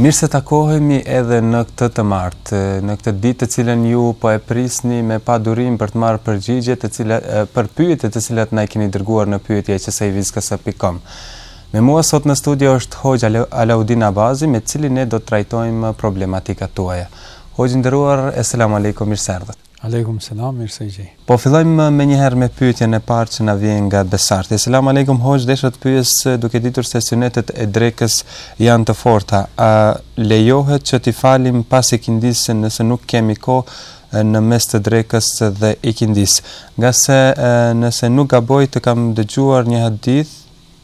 Mirë se takohemi edhe në këtë të martë, në këtë ditë të cilën ju po e prisni me padurim për të marrë përgjigje të cilat, për pyetjet të cilat na i keni dërguar në pyetje@zeivizkasa.com. Me mua sot në studio është Hoxha Alaudin Abazi me të cilin ne do të trajtojmë problematikat tuaja. Hoxhë nderuar, eselamu alejkum, mirë se erdhët. Alejkum selam, mirë se ju gjej. Po fillojmë menjëherë me pyetjen e parë që na vjen nga Besarti. Selam alejkum hoxh, desha të pyes duke ditur se synetet e drekës janë të forta, a lejohet që t'i falim pas ikindisë nëse nuk kemi kohë në mes të drekës dhe ikindisë? Ngase nëse nuk gaboj të kam dëgjuar një hadith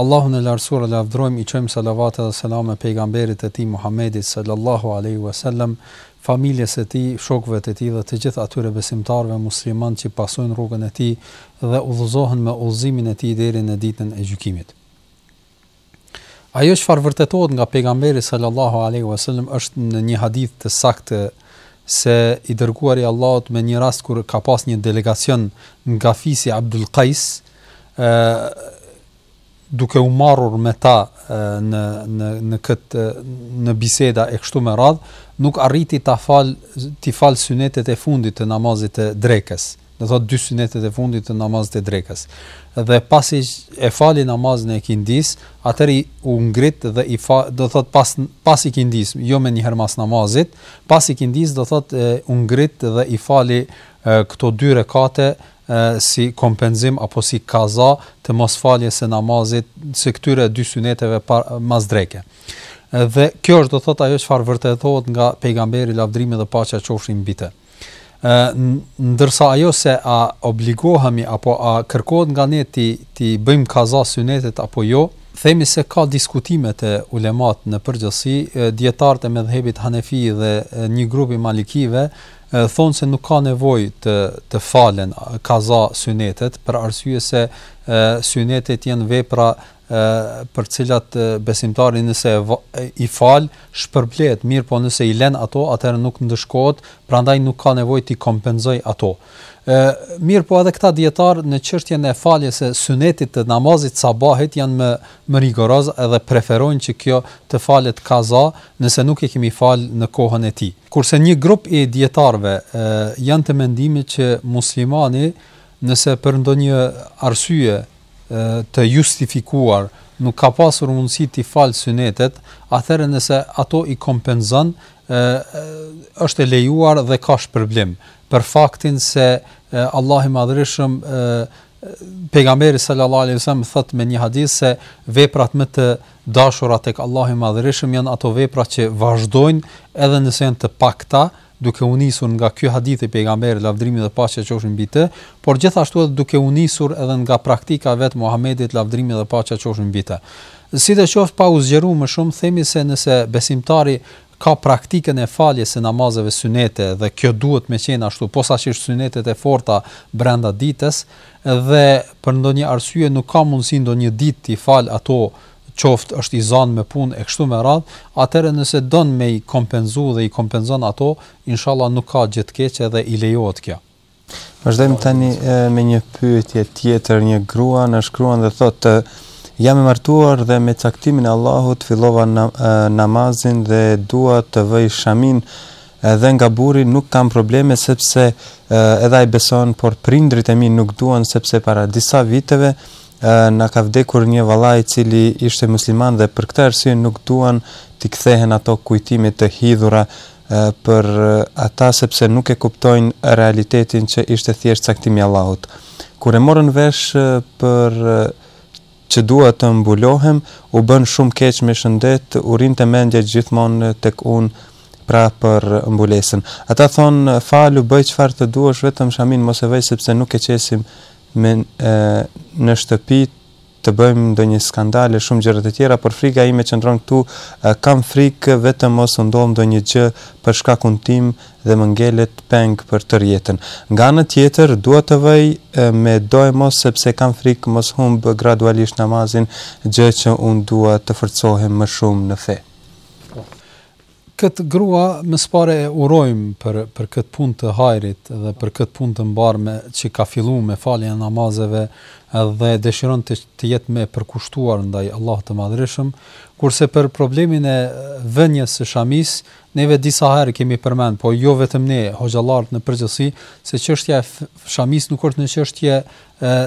Allahun e Lartësuar e lavdërojmë, i çojmë salavate dhe selame Pejgamberit të Tij Muhammedit sallallahu alejhi ve sellem, familjes së tij, shokëve të tij dhe të gjithë atyre besimtarëve musliman që pasojnë rrugën e tij dhe udhëzohen me udhëzimin e tij deri në Ditën e Gjykimit. Ajo çfarë vërtetohet nga Pejgamberi sallallahu alejhi ve sellem është në një hadith të saktë se i dërguari i Allahut me një rast kur ka pas një delegacion nga fisi Abdul Kajs, ë duke u marrur me ta në në në këtë në biseda e kështu me radh, nuk arriti ta fal t'i fal synetet e fundit të namazit të drekës. Do thotë dy synetet e fundit të namazit të drekës. Dhe pasi e fali namazin e ikindisë, atëherë u ngrit dhe i fa, do thotë pas pas ikindisë, jo menjëherë pas namazit, pas ikindisë do thotë u ngrit dhe i fali këto dy rekate si kompenzim apo si kaza të mosfaljes së namazit së këtyre dy syneteve pa mas dreke. Dhe kjo është do thotë ajo çfarë vërtetohet nga pejgamberi lavdrimi dhe paqja qofshin mbi të. Ë ndërsa ajo se a obligohemi apo a kërkohet nga ne t'i t'i bëjmë kaza synetet apo jo, themi se ka diskutime te ulemat në përgjithësi, dijetarët e medhhebit Hanefi dhe një grup i malikive, thonë se nuk ka nevojë të të falen kaza synetet për arsye se synetet janë vepra për të cilat besimtari nëse i fal shpërblehet, mirëpo nëse i len ato atëherë nuk ndëshkohet, prandaj nuk ka nevojë t'i kompenzoj ato. Ë mirëpo edhe këta dijetarë në çështjen e faljes së synetit të namazit sabahit janë më më rigoroz edhe preferojnë që kjo të falet kaza nëse nuk e kemi fal në kohën e tij. Kurse një grup i dijetarëve janë të mendimit që muslimani nëse për ndonjë arsye të justifikuar nuk ka pasur mundësi t'i fal synetet, atëherë nëse ato i kompenzon është e lejuar dhe ka shpërblim për faktin se Allahu i Madhërishëm Pejgamberi sallallahu alaihi wasallam thot me një hadith se veprat më të dashura tek Allahu i Madhërishëm janë ato vepra që vazhdojnë edhe nëse janë të pakta, duke u nisur nga ky hadith i pejgamberit lavdrimi dhe paqja qofshin mbi të, por gjithashtu edhe duke u nisur edhe nga praktika e vet Muhamedit lavdrimi dhe paqja qofshin mbi të. Sido qoftë pa u zgjeruar më shumë, themi se nëse besimtari ka praktikën e faljes së namazeve synete dhe kjo duhet me qenë ashtu posaçërisht synetet e forta brenda ditës dhe për ndonjë arsye nuk ka mundësi ndonjë ditë t'i falë ato qoftë është i zanë me punë e kështu me radhë atëherë nëse don me i kompenzu dhe i kompenzon ato inshallah nuk ka gjë të keqe dhe i lejohet kjo. Vazhdojmë tani me një pyetje tjetër, një grua na shkruan dhe thotë jam e martuar dhe me caktimin e Allahut fillova namazin dhe dua të vëj shaminë edhe nga burri nuk kam probleme sepse edhe ai beson por prindërit e mi nuk duan sepse para disa viteve na ka vdekur një vëlla i cili ishte musliman dhe për këtë arsye nuk duan t'u kthehen ato kujtime të hidhura për ata sepse nuk e kuptojnë realitetin që ishte thjesht caktim i Allahut. Kur e morën vesh për që dua të mbulohem, u bënë shumë keq me shëndet, u rrinte mendja gjithmonë tek unë pra për mbulesën. Ata thonë falu bëj çfarë të duash vetëm shaminë mos e vëj sepse nuk e qesim me e, në shtëpi të bëjmë ndonjë skandal e shumë gjëra të tjera, por frika ime qëndron këtu, kam frikë vetëm mos u ndodh ndonjë gjë për shkakun tim dhe më ngelet peng për tërë jetën. Nga ana tjetër, dua ta vëj medoemos sepse kam frikë mos humb gradualisht namazin, gjë që unë dua të forcohem më shumë në fe. Këtë grua më së pari e urojmë për për këtë punë të hajrit dhe për këtë punë të mbarë meqë ka fillu me faljen e namazeve dhe dëshiron të të jetë më e përkushtuar ndaj Allahut të Madhërishëm, kurse për problemin e vënies së shamisë neve disa herë kemi përmend, po jo vetëm ne, hoxhallarët në përgjithësi, se çështja e shamisë nuk është një çështje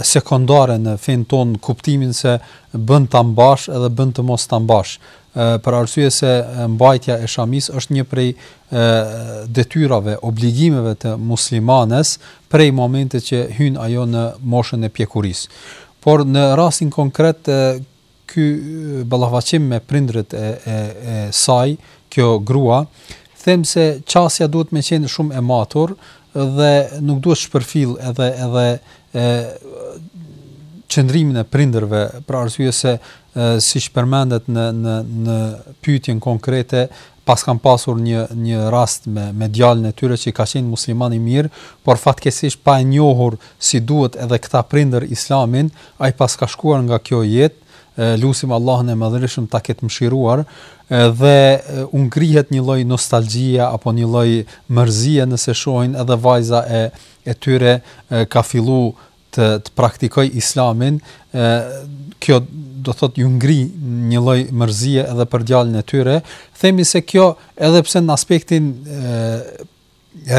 sekondare në fenë tonë në kuptimin se bën ta mbash edhe bën të mos ta mbash për arsye se mbajtja e shamisë është një prej detyrave, obligimeve të muslimanes prej momentit që hyn ajo në moshën e pjekurisë. Por në rastin konkret Ky ballafaqim me prindërit e e e saj, kjo grua, them se qasja duhet me qenë shumë e matur dhe nuk duhet shpërfill edhe edhe e qëndrimin e prindërve për arsye se siç përmendet në në në pyetjen konkrete Paskan pasur një një rast me me djalin e tyre që ka qenë musliman i mirë, por fatkeqësisht pa e njohur si duhet edhe këta prindër Islamin, ai paska shkuar nga kjo jetë, lusim Allahun e Madhërishëm ta ketë mëshiruar, dhe u ngrihet një lloj nostalgjie apo një lloj mërzie nëse shohin edhe vajza e e tyre ka fillu të të praktikojë islamin, ë kjo do thotë ju ngri një lloj mërzie edhe për djalin e tyre, themi se kjo edhe pse në aspektin ë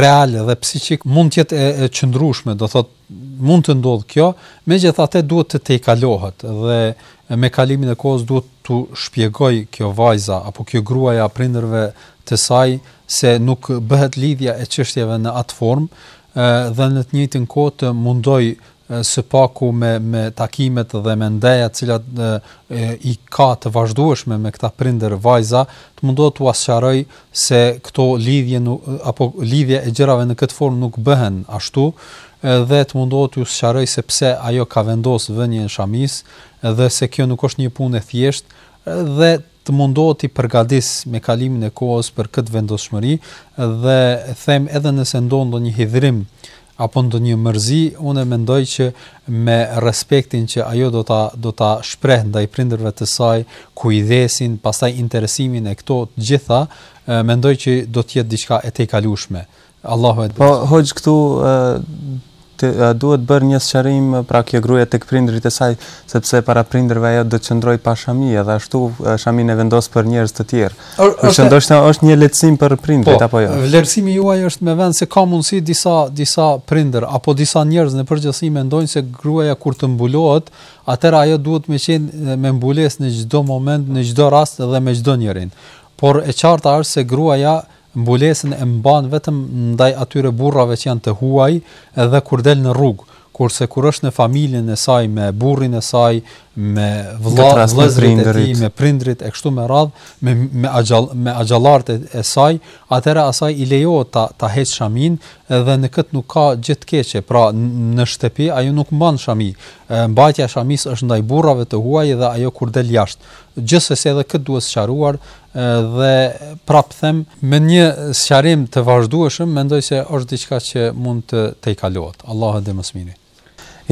real dhe psikik mund të jetë e, e qëndrueshme, do thotë mund të ndodhë kjo, megjithatë duhet të tejkalohet dhe me kalimin e kohës duhet t'u shpjegojë kjo vajza apo kjo gruaja prindërve të saj se nuk bëhet lidhja e çështjeve në atë formë, dhe në të njëjtën kohë të mundoj së paku me me takimet dhe me ndeja të cilat e, e, i ka të vazhdueshme me këta prindër vajza, të mundohet t'ua sqarojë se këto lidhje nuk, apo lidhja e gjërave në këtë formë nuk bëhen ashtu, dhe të mundohet t'u sqarojë se pse ajo ka vendosur vënien e shamisë dhe se kjo nuk është një punë e thjeshtë dhe të mundohet t'i përgatisë me kalimin e kohës për këtë vendosshmëri dhe them edhe nëse ndodh ndonjë hidhërim apo ndonjë mërzi, unë mendoj që me respektin që ajo do ta do ta shprehë ndaj prindërve të saj, kujdesin, pastaj interesimin e këto të gjitha, mendoj që do të jetë diçka e tejkalueshme Allahu e di. Po hoxhë këtu të duhet bërë një sqarim pra kjo gruaja tek prindërit e saj, sepse para prindërve ajo do të qëndrojë pa shami dhe ashtu shamin e vendos për njerëz të tjerë. Është ndoshta është një lehtësim për prindërit po, apo jo. Vlerësimi juaj është me vend se ka mundësi disa disa prindër apo disa njerëz në përgjithësi mendojnë se gruaja kur të mbulohet, atëra ajo duhet me qenë me mbulesë në çdo moment, në çdo rast dhe me çdo njeri. Por e qarta është se gruaja Mbulesën e mban vetëm ndaj atyre burrave që janë të huaj edhe kur del në rrugë, kurse kur është në familjen e saj, me burrin e saj, me vëlla, vëllezërit e tij, me prindërit e kështu me radhë, me me axhall, me axhallarët e, e saj, atëra asaj i lejohet ta ta heq shamin dhe në këtë nuk ka gjë të keqe. Pra në shtëpi ajo nuk mban shami. Mbajtja e shamisë është ndaj burrave të huaj dhe ajo kur del jashtë. Gjithsesi edhe këtë duhet sqaruar dhe prap them me një sqarim të vazhdueshëm mendoj se është diçka që mund të tejkalohet. Allahu e di më së miri.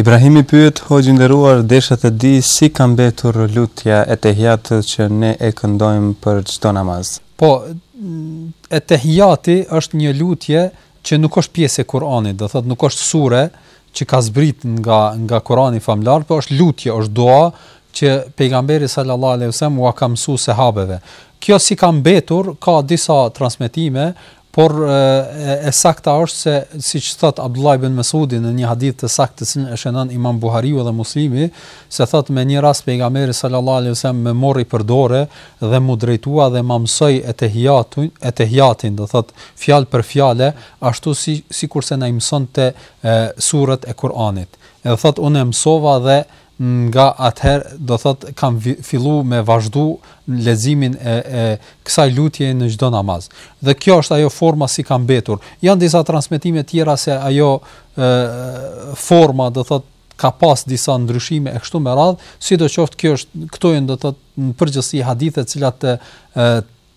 Ibrahimi pyet hoxhë i nderuar desha të di si ka mbetur lutja e tehijatit që ne e këndojmë për çdo namaz. Po e tehijati është një lutje që nuk është pjesë e Kur'anit, do thotë nuk është sure që ka zbrit nga nga Kur'ani famëlartë, por është lutje, është dua që pejgamberi sallallahu alaihi wasallam ua ka mësuar sahabeve. Kjo si ka mbetur, ka disa transmetime, por e, e sakta është se siç thot Abdullah ibn Mesudi në një hadith të saktë të cilin e shënon Imam Buhariu dhe Muslimi, se thot me një rast pejgamberi sallallahu alaihi wasallam më morri për dore dhe m'u drejtua dhe ma mësoi etehijatin, do thotë, fjalë për fjale, ashtu si, sikurse na i mësonte e, suret e Kur'anit. Edhe thotë, unë e mësova dhe nga atëherë, do thotë, kam fillu me vazhdu leximin e, e kësaj lutjeje në çdo namaz. Dhe kjo është ajo forma si ka mbetur. Janë disa transmetime tjera se ajo e, forma, do thotë, ka pas disa ndryshime e kështu me radhë, sido qoftë kjo është, këto janë, do thotë, në përgjithësi hadithet të cilat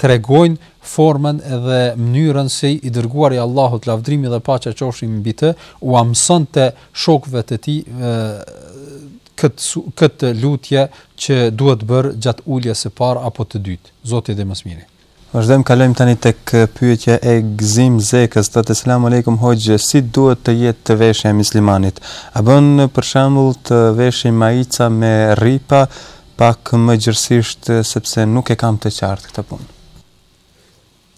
tregojnë formën edhe mënyrën si i dërguari i Allahut lavdrimi dhe paqja qofshin mbi të ua mësonte shokëve të tij këtë këtë lutje që duhet bër gjatë uljes së parë apo të dytë Zoti e di më së miri Vazhdojmë kalojmë tani tek pyetja e Gzim Zekës thotë selam aleikum hoxhë si duhet të jetë të veshja e muslimanit a bën për shembull të veshim maica me rripa pak më gjerësisht sepse nuk e kam të qartë këtë punë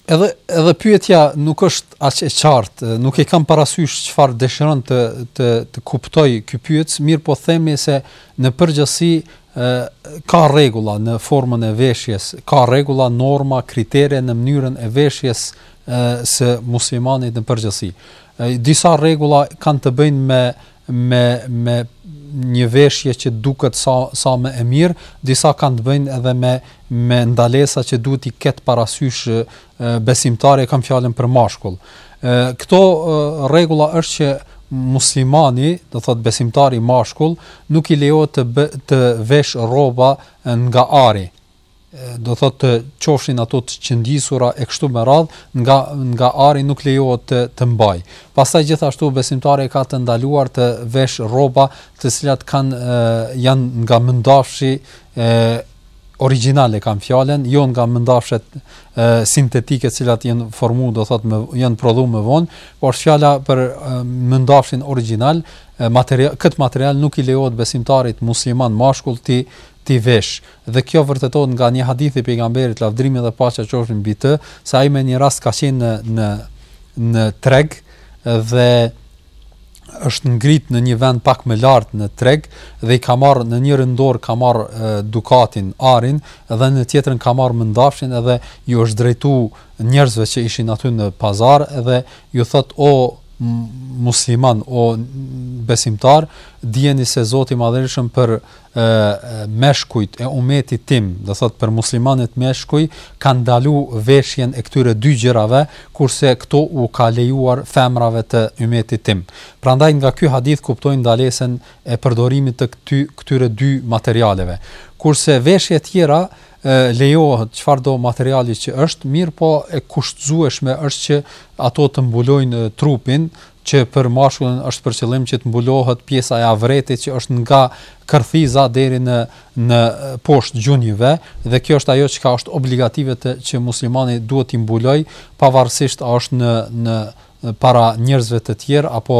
Edhe edhe pyetja nuk është aq e qartë, nuk e kam parasysh çfarë dëshiron të të të kuptoj ky pyetës, mirëpo themi se në përgjithësi ë ka rregulla në formën e veshjes, ka rregulla, norma, kritere në mënyrën e veshjes ë së muslimanit në përgjithësi. ë disa rregulla kanë të bëjnë me me me një veshje që duket sa sa më e mirë, disa kanë të bëjnë edhe me me ndalesa që duhet t'i ketë parasysh besimtari e kam fjalën për mashkull. Ë këto rregulla është që muslimani, do thot besimtari mashkull, nuk i lejohet të bë, të vesh rroba nga ari do thot të qofshin ato të qëndisura e kështu me radh nga nga ari nuk lejohet të të mbaj. Pastaj gjithashtu besimtari e ka të ndaluar të vesh rroba të cilat kanë janë nga mëndafshi e origjinal e kam fjalën, jo nga mëndafshet e, sintetike të cilat janë formu, do thot, me, janë prodhu më vonë, por është fjala për mëndafshin origjinal, material, këtë material nuk i lejohet besimtarit musliman mashkull t'i, t'i vesh. Dhe kjo vërtetohet nga një hadith i pejgamberit, lavdrimi dhe paqja qofshin mbi të, se ai me një rast ka qenë në, në, në treg, dhe është ngrit në një vend pak më lart në treg dhe i ka marr në njërën dorë ka marr dukatin arin dhe në tjetrën ka marr mëndafshin edhe ju është drejtu njerëzve që ishin aty në pazar edhe ju thot o musliman o besimtar dijeni se Zoti i Madhërishëm për e meshkujt e umetit tim, do thot për muslimanët meshkuj kanë ndalu veshjen e këtyre dy gjërave, kurse këto u ka lejuar femrave të umetit tim. Prandaj nga ky hadith kuptojmë ndalesën e përdorimit të këty, këtyre dy materialeve. Kurse veshje tjera e, lejohet çfarëdo materiali që është, mirëpo e kushtëzueshme është që ato të mbulojnë trupin, që për mashkullin është për qëllim që të mbulohet pjesa e avretit që është nga kërthiza deri në në poshtë gjunjëve dhe kjo është ajo çka është obligative që muslimani duhet të mbuloj pavarësisht a është në në para njerëzve të tjerë apo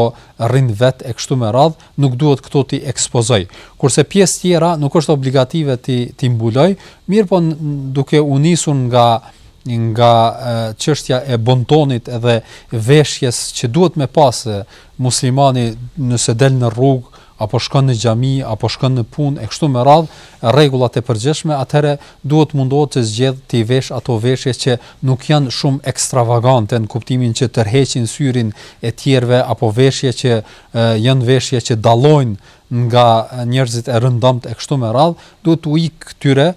rrin vet e kështu me radh, nuk duhet këto t'i ekspozoj. Kurse pjesë tjera nuk është obligative t'i t'i mbuloj, mirëpo duke u nisur nga nga çështja e bontonit edhe veshjes që duhet me pas muslimani nëse del në rrugë apo shkon në xhami apo shkon në punë e kështu me radh rregullat e përgjithshme atëherë duhet mundohet të zgjedh t'i vesh ato veshje që nuk janë shumë ekstravagante në kuptimin që tërheqin syrin e tjerëve apo veshje që janë veshje që dallojnë nga njerëzit e rëndomtë e kështu me radh, duhet t'u ik këtyre,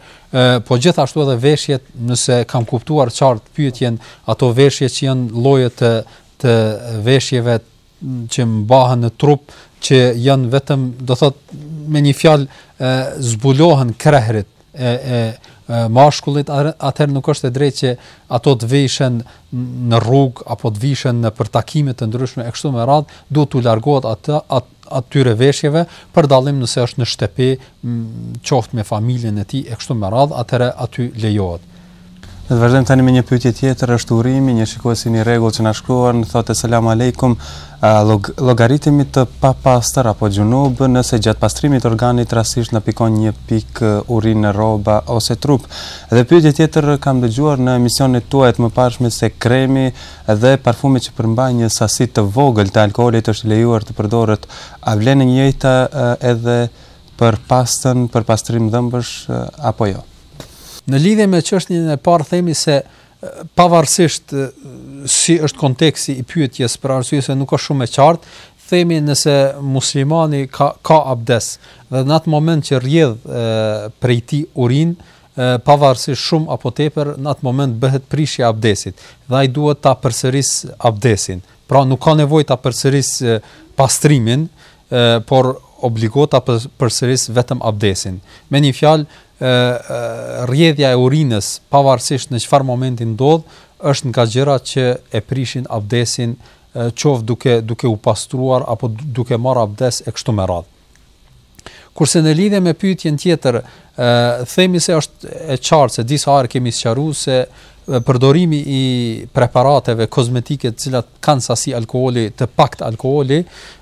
po gjithashtu edhe veshjet, nëse kam kuptuar qartë pyetjen, ato veshje që janë lloje të të veshjeve që mbahen në trup, që janë vetëm, do thot me një fjalë zbulohen krehrit, e e mashkullit atëherë nuk është e drejtë që ato të vishen në rrugë apo të vishen në për takime të ndryshme e kështu me radh duhet t'u largohet atë at, atyre veshjeve për dallim nëse është në shtëpi qoftë me familjen e tij e kështu me radh atëherë aty lejohet Të vazhdojmë tani me një pyetje tjetër është Urimi, një shikues yni i rregullt që na shkruan, thotë selam aleikum, log, llogaritemi të papastër apo xhunub, nëse gjatë pastrimit organit rastësisht na pikon një pik urinë në rroba ose trup. Dhe pyetje tjetër kam dëgjuar në emisionet tuaja të mëparshme se kremi dhe parfumi që përmbajnë një sasi të vogël të alkoolit është lejuar të përdoret a vlen e njëjta edhe për pastën, për pastrim dhëmbësh apo jo. Në lidhje me çështjen e parë themi se pavarësisht si është konteksti i pyetjes për arsye se nuk është shumë e qartë, themi nëse muslimani ka ka abdes dhe në atë moment që rrjedh prej tij urinë pavarësisht shumë apo tepër në atë moment bëhet prishja e abdesit dhe ai duhet ta përsërisë abdesin pra nuk ka nevojë ta përsërisë pastrimin por obligohet ta përsërisë vetëm abdesin. Me një fjalë, rrjedhja e urinës, pavarësisht në çfarë momenti ndodh, është nga gjërat që e prishin abdesin, qoftë duke duke u pastruar apo duke marrë abdes e kështu me radhë. Kurse në lidhje me pyetjen tjetër, Ë themi se është e qartë se disa herë kemi sqaruar se përdorimi i preparateve kozmetike të cilat kanë sasi alkooli të paktë alkooli,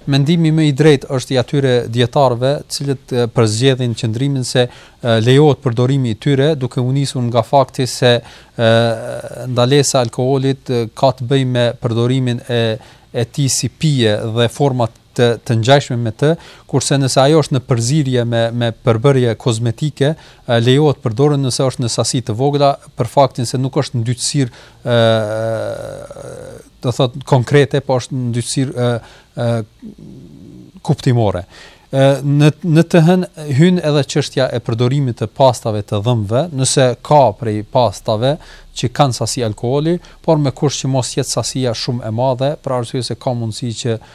mendimi më i drejtë është i atyre dijetarëve të cilët përzgjedhin qëndrimin se lejohet përdorimi i tyre duke u nisur nga fakti se ë ndalesa e alkoolit ka të bëjë me përdorimin e e tij si pije dhe format të të ngjashme me të, kurse nëse ajo është në përzierje me me përbërje kozmetike, lejohet të përdoren nëse është në sasi të vogla për faktin se nuk është ndytësirë ë do thotë konkrete, po është ndytësirë ë ë kuptimore. Ë në në të hyn hyn edhe çështja e përdorimit të pastave të dhëmbëve, nëse ka prej pastave që kanë sasi alkooli, por me kusht që mos jetë sasia shumë e madhe, për arsye se ka mundësi që ë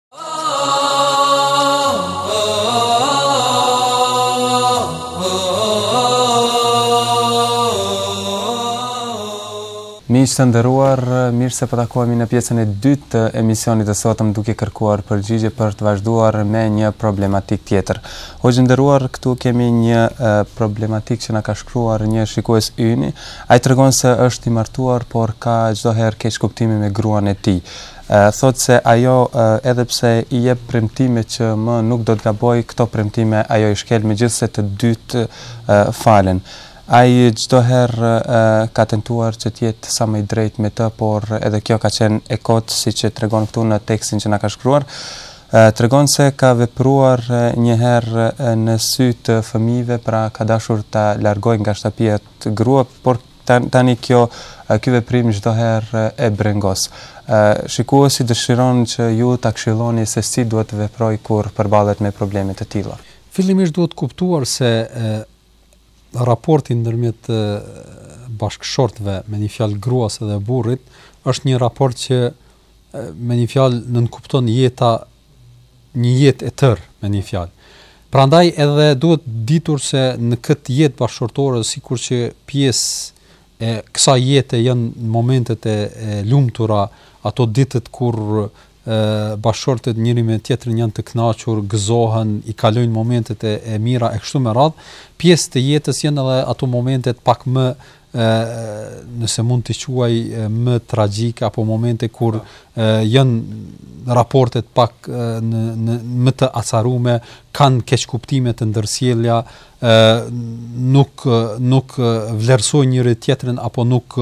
Miq të nderuar, mirë se u ritakohemi në pjesën e dytë të emisionit të sotëm duke kërkuar përgjigje për të vazhduar me një problematikë tjetër. Hoxhë i nderuar, këtu kemi një problematikë që na ka shkruar një shikues yni. Ai tregon se është i martuar, por ka çdo herë keqkuptime me gruan e tij. thotë se ajo edhe pse i jep premtime që më nuk do të gabojë, këto premtime ajo i shkel megjithëse të dy falen. Ai çdo herë ka tentuar që të jetë sa më i drejtë me të, por edhe kjo ka qenë e kotë, siç e tregon këtu në tekstin që na ka shkruar. Tregon se ka vepruar një herë në sy të fëmijëve, pra ka dashur ta largojë nga shtëpia atë grua, por Tani kjo, ky veprim çdo herë e brengos. Shikuesi dëshiron që ju ta këshilloni se si duhet të veprojë kur përballet me probleme të tilla. Fillimisht duhet kuptuar se raporti ndërmjet bashkëshortëve, me një fjalë gruas dhe burrit, është një raport që me një fjalë nënkupton jeta një jetë e tërë me një fjalë. Prandaj edhe duhet ditur se në këtë jetë bashkëshortore sikur që pjesë e kësaj jete janë momentet e, e lumtura, ato ditët kur bashkëshortët njëri me tjetrin janë të kënaqur, gëzohen, i kalojnë momentet e, e mira e kështu me radhë, pjesë të jetës janë edhe ato momentet pak më e nëse mund t'i quaj më tragjike apo momente kur janë raportet pak në në më të acarume kanë keqkuptime të ndërsjellja ë nuk nuk vlerësojnë njëri-tjetrin apo nuk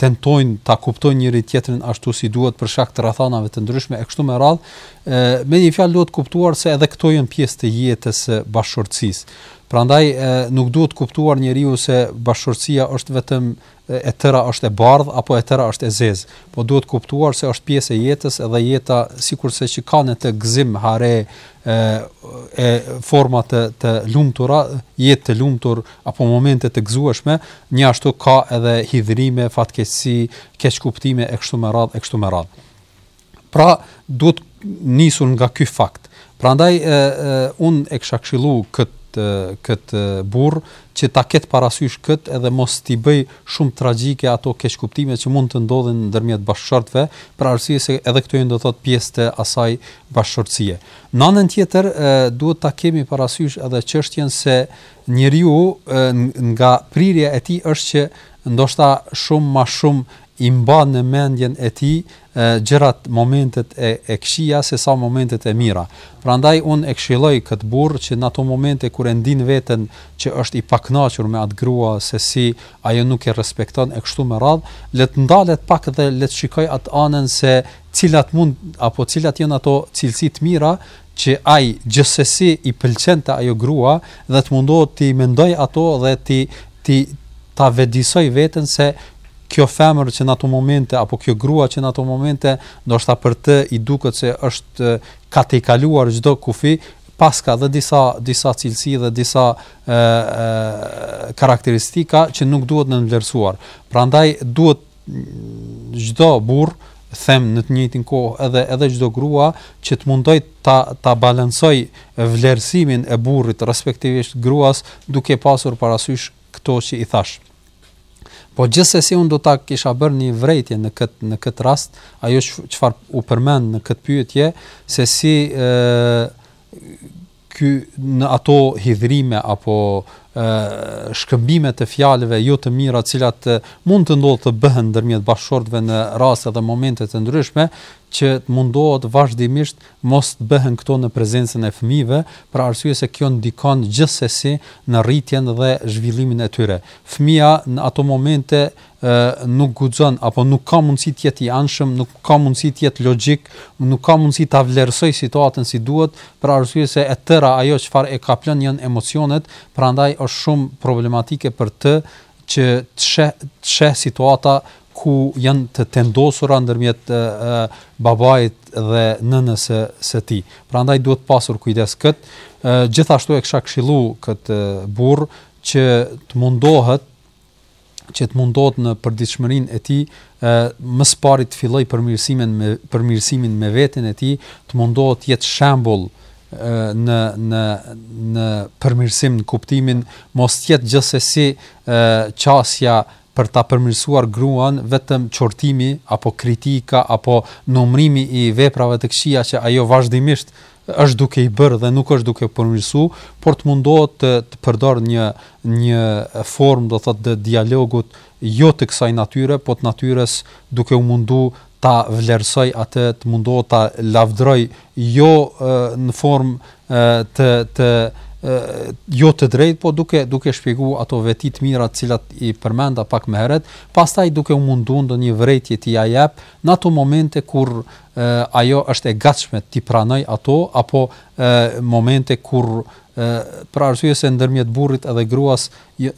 tentojnë ta kuptojnë njëri-tjetrin ashtu si duhet për shkak të rrethanave të ndryshme e kështu me radhë ë me një fjalë duhet kuptuar se edhe këto janë pjesë të jetës së bashkëshortësisë Prandaj nuk duhet kuptuar njeriu se bashkëshortësia është vetëm e tëra është e bardhë apo e tëra është e zezë, po duhet kuptuar se është pjesë e jetës edhe jeta sikurse që ka në të gëzim, hare e e forma të të lumtura, jetë të lumtur apo momente të gëzueshme, njëashtu ka edhe hidhërime, fatkeqësi, keqkuptime e kështu me radhë e kështu me radhë. Pra, duhet nisur nga ky fakt. Prandaj ë ë unë e kisha këshillu kët kët burrë që ta ketë parasysh kët edhe mos t'i bëjë shumë tragjike ato keqkuptime që mund të ndodhin ndërmjet bashkëshortëve për arsye se edhe këto janë do thotë pjesë të asaj bashkëshortësie. Në anën tjetër ë duhet ta kemi parasysh edhe çështjen se njeriu nga prirja e tij është që ndoshta shumë ma shumë i mban në mendjen e tij gjërat momentet e e kqija sesa momentet e mira prandaj unë e këshilloj këtë burrë që n'ato momente kur e ndin veten që është i pakënaqur me atë grua se si ajo nuk e respekton e kështu me radhë le të ndalet pak dhe le të shikojë atë anën se cilat mund apo cilat janë ato cilësi të mira që ai gjithsesi i pëlqen te ajo grua dhe të mundohet t'i mendojë ato dhe të të ta vetëdijesojë veten se kjo femër që në ato momente apo kjo grua që në ato momente ndoshta për të i duket se është ka tejkaluar çdo kufi paska dhe disa disa cilësi dhe disa ë karakteristika që nuk duhet nënvlerësuar prandaj duhet çdo burrë them në të njëjtën kohë edhe edhe çdo grua që të mundojë ta ta balancojë vlerësimin e burrit respektivisht gruas duke pasur parasysh këto që i thashë. Po gjithsesi unë do ta kisha bërë një vërejtje në kët në kët rast, ajo çfarë u përmend në kët pyetje se si ë Që në ato hidhrime apo shkëmbime të fjalëve jo të mira të cilat mund të ndodhë të bëhen ndërmjet bashkëshortëve në raste dhe momente të ndryshme që të mundohet vazhdimisht mos të bëhen këto në prezencën e fëmijëve, për arsye se kjo ndikon gjithsesi në rritjen dhe zhvillimin e tyre. Fëmija në ato momente nuk guxon apo nuk ka mundësi të jetë i anshëm, nuk ka mundësi të jetë logjik, nuk ka mundësi ta vlerësoj situatën si duhet, për arsye se e tëra ajo çfarë e kaplon janë emocionet, prandaj është shumë problematike për të që të sheh të sheh situata ku janë të tendosura ndërmjet babait dhe nënës së së tij. Prandaj duhet pasur kujdes këtë. Gjithashtu e kisha këshillu këtë burrë që të mundohet që të mundohet në përditshmërinë e tij më së pari të fillojë përmirësimin me përmirësimin me veten e tij, të mundohet të jetë shembull në në në përmirësim në kuptimin mos të jetë gjithsesi qasja për ta përmirësuar gruan vetëm qortimi apo kritika apo numrimi i veprave të këqija që ajo vazhdimisht është duke i bërë dhe nuk është duke u përmirësu, por të mundohet të të përdor një një formë, do thotë, të dialogut jo të kësaj natyre, po të natyrës duke u mundu ta vlerësoj atë, të mundohet ta lavdëroj jo në formë të të jo të drejtë, po duke duke shpjeguar ato veti të mira të cilat i përmenda pak më herët, pastaj duke u mundu ndonjë vërejtje t'ia jap, në ato momente kur ajo është e gatshme t'i pranojë ato apo momente kur për arsye se ndërmjet burrit edhe gruas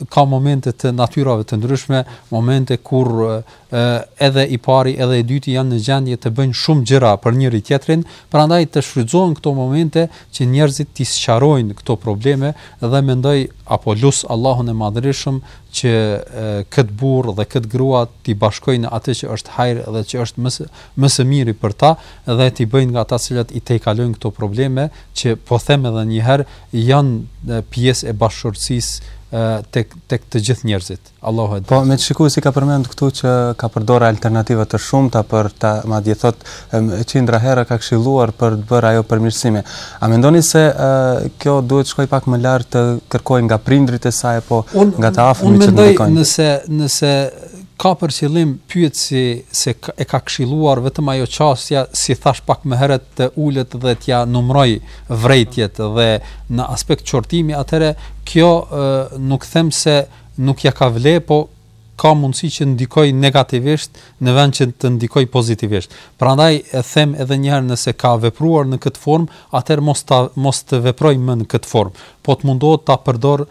ka momente të natyrave të ndryshme, momente kur edhe i pari edhe i dyti janë në gjendje të bëjnë shumë gjëra për njëri tjetrin, prandaj të shfrytëzohen këto momente që njerëzit t'i sqarojnë këto probleme dhe mendoj apo lus Allahun e Madhërishëm që këtë burrë dhe këtë grua t'i bashkojë në atë që është hajër dhe që është më së miri për ta dhe t'i bëjë nga ata të cilët i tejkalojnë këto probleme që po them edhe një herë janë pjesë e bashkëshortësisë tek tek të gjithë njerëzit. Allahu e di. Po me shikuesi ka përmend këtu që ka përdorë alternativa të shumta për ta madje thotë qindra herë e ka këshilluar për të bërë ajo përmirësime. A mendoni se kjo duhet të shkojë pak më lart të kërkojë nga prindërit e saj apo nga të afërmit që ndikojnë? Unë mendoj nëse nëse ka për qëllim pyetësi se e ka këshilluar vetëm ajo qasja si thash pak më herët të ulet dhe t'ja numroj vrejtjet dhe në aspekt qortimi atëherë kjo nuk them se nuk ja ka vlen po ka mundësi që të ndikojë negativisht në vend që të ndikojë pozitivisht. Prandaj e them edhe një herë nëse ka vepruar në këtë formë, atëherë mos ta mos të veprojë më në këtë formë. Po të mundohet ta përdorë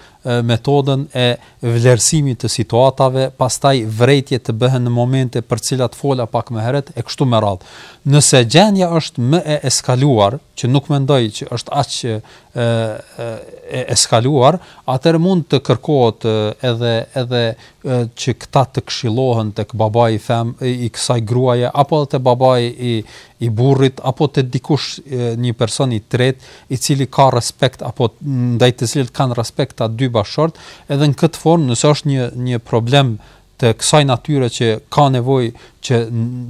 metodën e vlerësimit të situatave, pastaj vërejtjet të bëhen në momente për të cilat fola pak më herët e kështu me radhë. Nëse gjendja është më e eskaluar, që nuk mendoj që është aq e eskaluar, atëherë mund të kërkohet edhe edhe që këta të këshillohen tek babai i fem, i kësaj gruaje apo edhe te babai i i burrit apo te dikush një person i tretë i cili ka respekt apo ndaj të cilit kanë respekt të dy bashkëshortët, edhe në këtë formë nëse është një një problem të kësaj natyre që ka nevojë që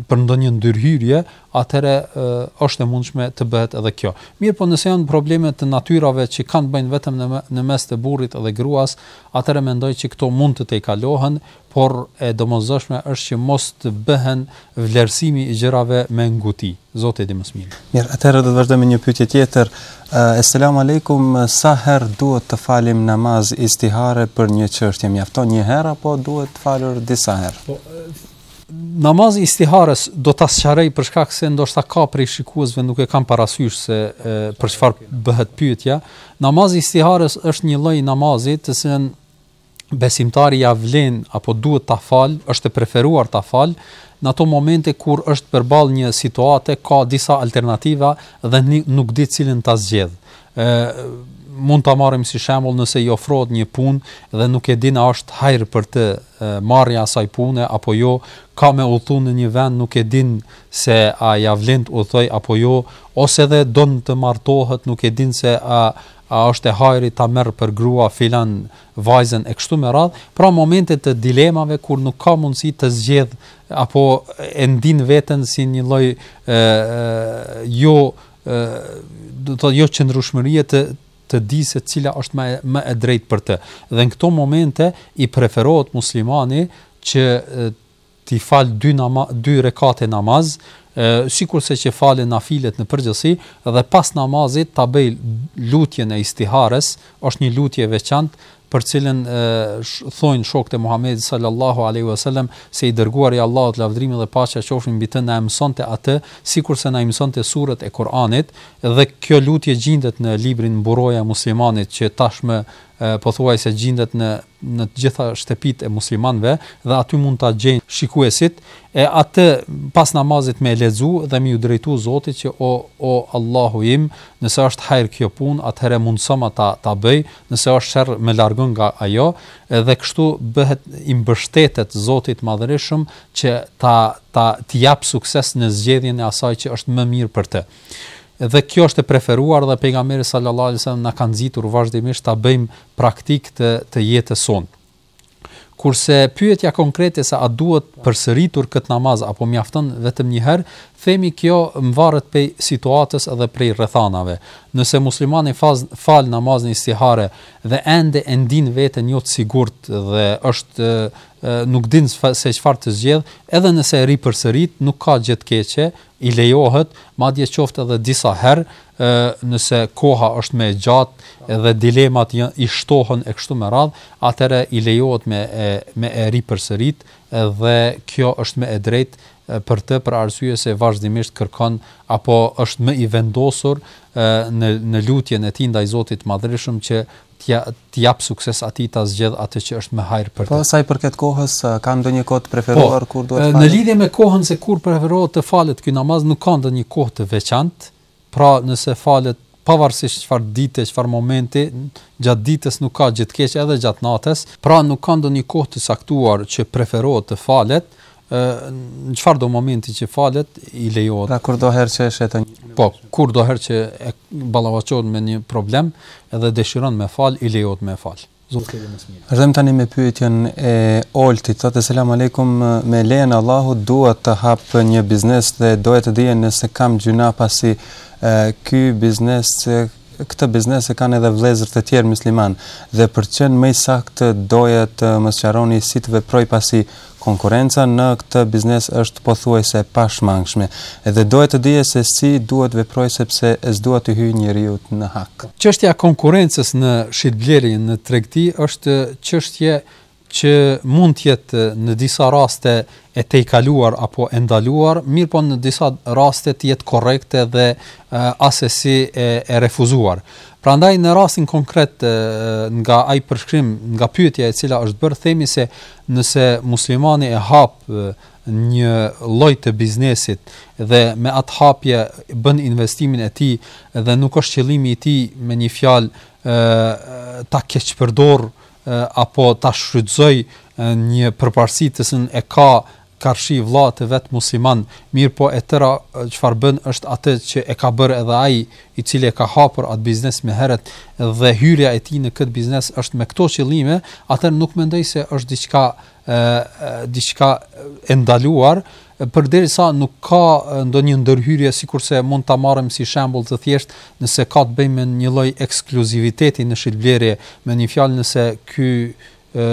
për ndonjë ndërhyrje, atëherë është e mundshme të bëhet edhe kjo. Mirëpo nëse janë probleme të natyrave që kanë të bëjnë vetëm në në mes të burrit dhe gruas, atëherë mendoj që këto mund të tejkalohen, por e domosdoshme është që mos të bëhen Vlerësimi i gjërave me nguti. Zoti e di më së miri. Mirë, atëherë do të vazhdojmë me një pyetje tjetër. Eselamu alejkum, sa herë duhet të falim namaz istihare për një çështje? Mjafton një herë apo duhet falur disa herë? Po, namazi i istihares do ta sqaroj për shkak se ndoshta ka prej shikuesve nuk e kanë parasysh se e, për çfarë bëhet pyetja. Namazi i istihares është një lloj namazi të cilën besimtari ia vlen apo duhet ta falë, është e preferuar ta falë, në ato momente kur është përballë një situate, ka disa alternativa dhe nuk di cilën ta zgjedh. Ë mund ta marrim si shembull nëse i ofrohet një punë dhe nuk e din a është hajër për të marrja asaj pune apo jo, ka me udhëtu në një vend nuk e din se a ia vlen të udhëtojë apo jo, ose edhe don të martohet, nuk e din se a a është e hajrit ta merr për grua filan vajzën e kështu me radhë, pra momente të dilemave kur nuk ka mundësi të zgjedh apo e ndin veten si një lloj jo do të thotë jo qëndrueshmërie të të di se cila është më më e drejtë për të. Dhe në këto momente i preferohet muslimanit që t'i falë dy namaz dy rekate namaz sikurse që falen nafilet në përgjithësi dhe pas namazit ta bëjë lutjen e istihares është një lutje e veçantë për cilën thonë shokët e Muhamedit sallallahu alaihi wasallam se i dërguari i Allahut lavdrimi dhe paqja qofshin mbi të na mësonte atë sikurse na mësonte suret e Kuranit dhe kjo lutje gjendet në librin Mburoja e muslimanit që tashmë pothuajse gjendet në në të gjitha shtëpitë e muslimanëve dhe aty mund ta gjejnë shikuesit e atë pas namazit me lexu dhe me ju drejtu Zotit që o o Allahu im, nëse është hajr kjo punë, atëherë mundësoma ta ta bëj, nëse është sherr më largo nga ajo, edhe kështu bëhet i mbështetet Zotit të madhërishëm që ta ta të jap sukses në zgjedhjen e asaj që është më mirë për të dhe kjo është e preferuar dhe pejgamberi sallallahu alajhi wasallam na ka nxitur vazhdimisht ta bëjmë praktikë të të jetës sonë. Kurse pyetja konkrete se a duhet përsëritur këtë namaz apo mjafton vetëm një herë, themi kjo varet prej situatës dhe prej rrethanave. Nëse muslimani faz fal namazin istihare dhe ende e ndin veten jo të sigurt dhe është nuk din se çfarë të zgjedhë, edhe nëse e ripërsërit nuk ka gjë të keqe, I lejohet, madje qoftë edhe disa herë, ë nëse koha është më e gjatë dhe dilemat jan i shtohen e kështu me radhë, atëherë i lejohet me e me e ripërsërit dhe kjo është më e drejtë për të për arsye se vazhdimisht kërkon apo është më i vendosur ë në në lutjen e tij ndaj Zotit të Madhërishëm që T'ia të jap sukses atij ta zgjedh atë që është më hajër për të. Po sa i përket kohës, ka ndonjë kohë të preferuar po, kur duhet të falet? Në lidhje me kohën se kur preferohet të falet ky namaz, nuk ka ndonjë kohë të veçantë. Pra, nëse falet pavarësisht çfarë dite, çfarë momenti, gjatë ditës nuk ka gjë të keqe edhe gjatë natës, pra nuk ka ndonjë kohë të caktuar që preferohet të falet, në çfarëdo momenti që falet i lejohet. Pra kurdoherë që e shetën. Po, kurdoherë që e ballafaqohet me një problem dhe dëshiron me fal, i lejohet me fal. Vazhdojmë tani me pyetjen e Oltit. Thotë selam aleikum, me lejen e Allahut dua të hap një biznes dhe doja të dija nëse kam gjynah pasi ky biznes këtë biznes e kanë edhe vëllezër të tjerë muslimanë dhe për të qenë më i saktë doja të më sqaroni si të veproj pasi konkurrenca në këtë biznes është pothuajse e pashmangshme. Edhe doja të dija se si duhet të veproj sepse s'dua t'i hyj njeriut në hak. Çështja e konkurrencës në shitblerje në tregti është çështje që mund të jetë në disa raste e tejkaluar apo e ndaluar, mirëpo në disa raste të jetë korrekte dhe asesi e e refuzuar. Prandaj në rastin konkret nga ai përshkrim, nga pyetja e cila është bërë, themi se nëse muslimani e hap një lloj të biznesit dhe me atë hapje bën investimin e tij dhe nuk është qëllimi i tij me një fjalë ë ta keqpërdor apo ta shfrytëzoj një përparësi të cilën e ka karshi vëllait të vet musliman, mirëpo e tëra çfarë bën është atë që e ka bërë edhe ai i cili e ka hapur atë biznes më herët dhe hyrja e tij në këtë biznes është me këto qëllime, atëherë nuk mendoj se është diçka e ë diçka e ndaluar, përderisa nuk ka ndonjë ndërhyrje sikurse mund ta marrim si shembull të thjeshtë nëse ka të bëjë me një lloj ekskluziviteti në shitblerje, me një fjalë nëse ky ë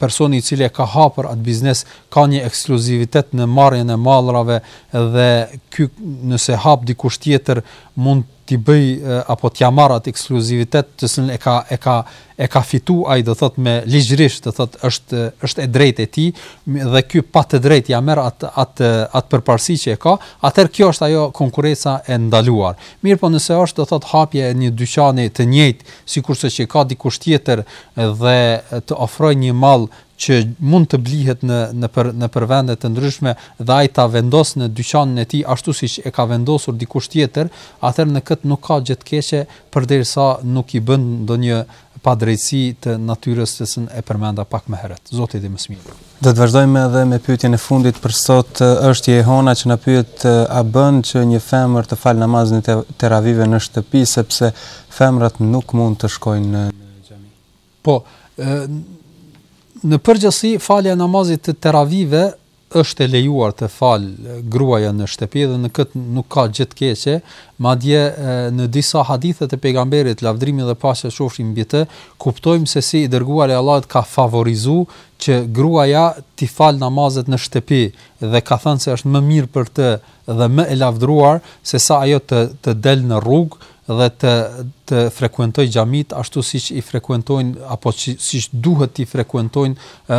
personi i cili e ka hapur atë biznes ka një ekskluzivitet në marrjen e mallrave dhe ky nëse hap dikush tjetër mund t'i bëjë apo t'ia marrë atë ekskluzivitet të cilën e ka e ka e ka fitu ai do thot me ligjërisht do thot është është e drejtë e tij dhe ky pa të drejtë ia merr atë atë atë përparësi që e ka atëherë kjo është ajo konkurrenca e ndaluar mirëpo nëse është do thot hapje e një dyqani të njëjtë sikurse që ka dikush tjetër dhe të ofrojë një mall që mund të blihet në nëpër nëpër vende të ndryshme dhe ai ta vendos në dyqanin e tij ashtu siç e ka vendosur dikush tjetër, atëherë në këtë nuk ka gjë të keqe përderisa nuk i bën ndonjë padrejtësi të natyrës të cilën e përmenda pak më herët. Zoti e di më së miri. Do të vazhdojmë edhe me pyetjen e fundit për sot është Jehona që na pyet a bën që një femër të fal namazin e teravive në shtëpi sepse femrat nuk mund të shkojnë në Po, në përgjithësi falja e namazit të teravive është e lejuar të fal gruaja në shtëpi dhe në këtë nuk ka gjë të keqe, madje në disa hadithe të pejgamberit lavdrimi dhe paqja qofshin mbi të, kuptojmë se i dërguari i Allahut ka favorizuar që gruaja t'i fal namazet në shtëpi dhe ka thënë se është më mirë për të dhe më e lavdëruar se sa ajo të të del në rrugë dhe të të frekuentojë xhamitë ashtu siç i frekuentojnë apo siç duhet t'i frekuentojnë ë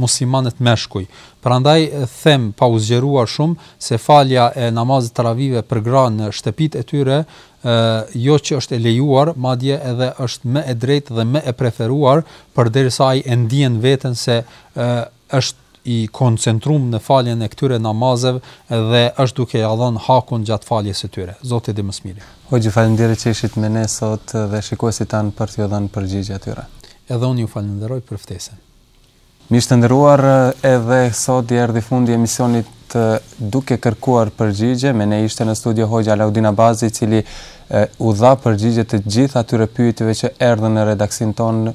muslimanët meshkuj. Prandaj them pa u zgjeruar shumë se falja e namazit të teravive për gra në shtëpitë e tyre ë jo që është e lejuar, madje edhe është më e drejtë dhe më e preferuar përderisa ai e ndien veten se ë është i koncentrum në faljen e këtyre namazeve dhe është duke ia dhënë hakun gjatë faljes së tyre. Zoti e di më së miri. Hoxhë faleminderit që ishit me ne sot dhe shikuesit tanë për t'ju dhënë përgjigje atyre. Edhe unë ju falënderoj për ftesën. Miq të nderuar, edhe sot i erdhi fundi emisionit duke kërkuar përgjigje. Me ne ishte në studio Hoxhë Alaudin Abazi, i cili u dha përgjigje të gjitha atyre pyetjeve që erdhën në redaksinë tonë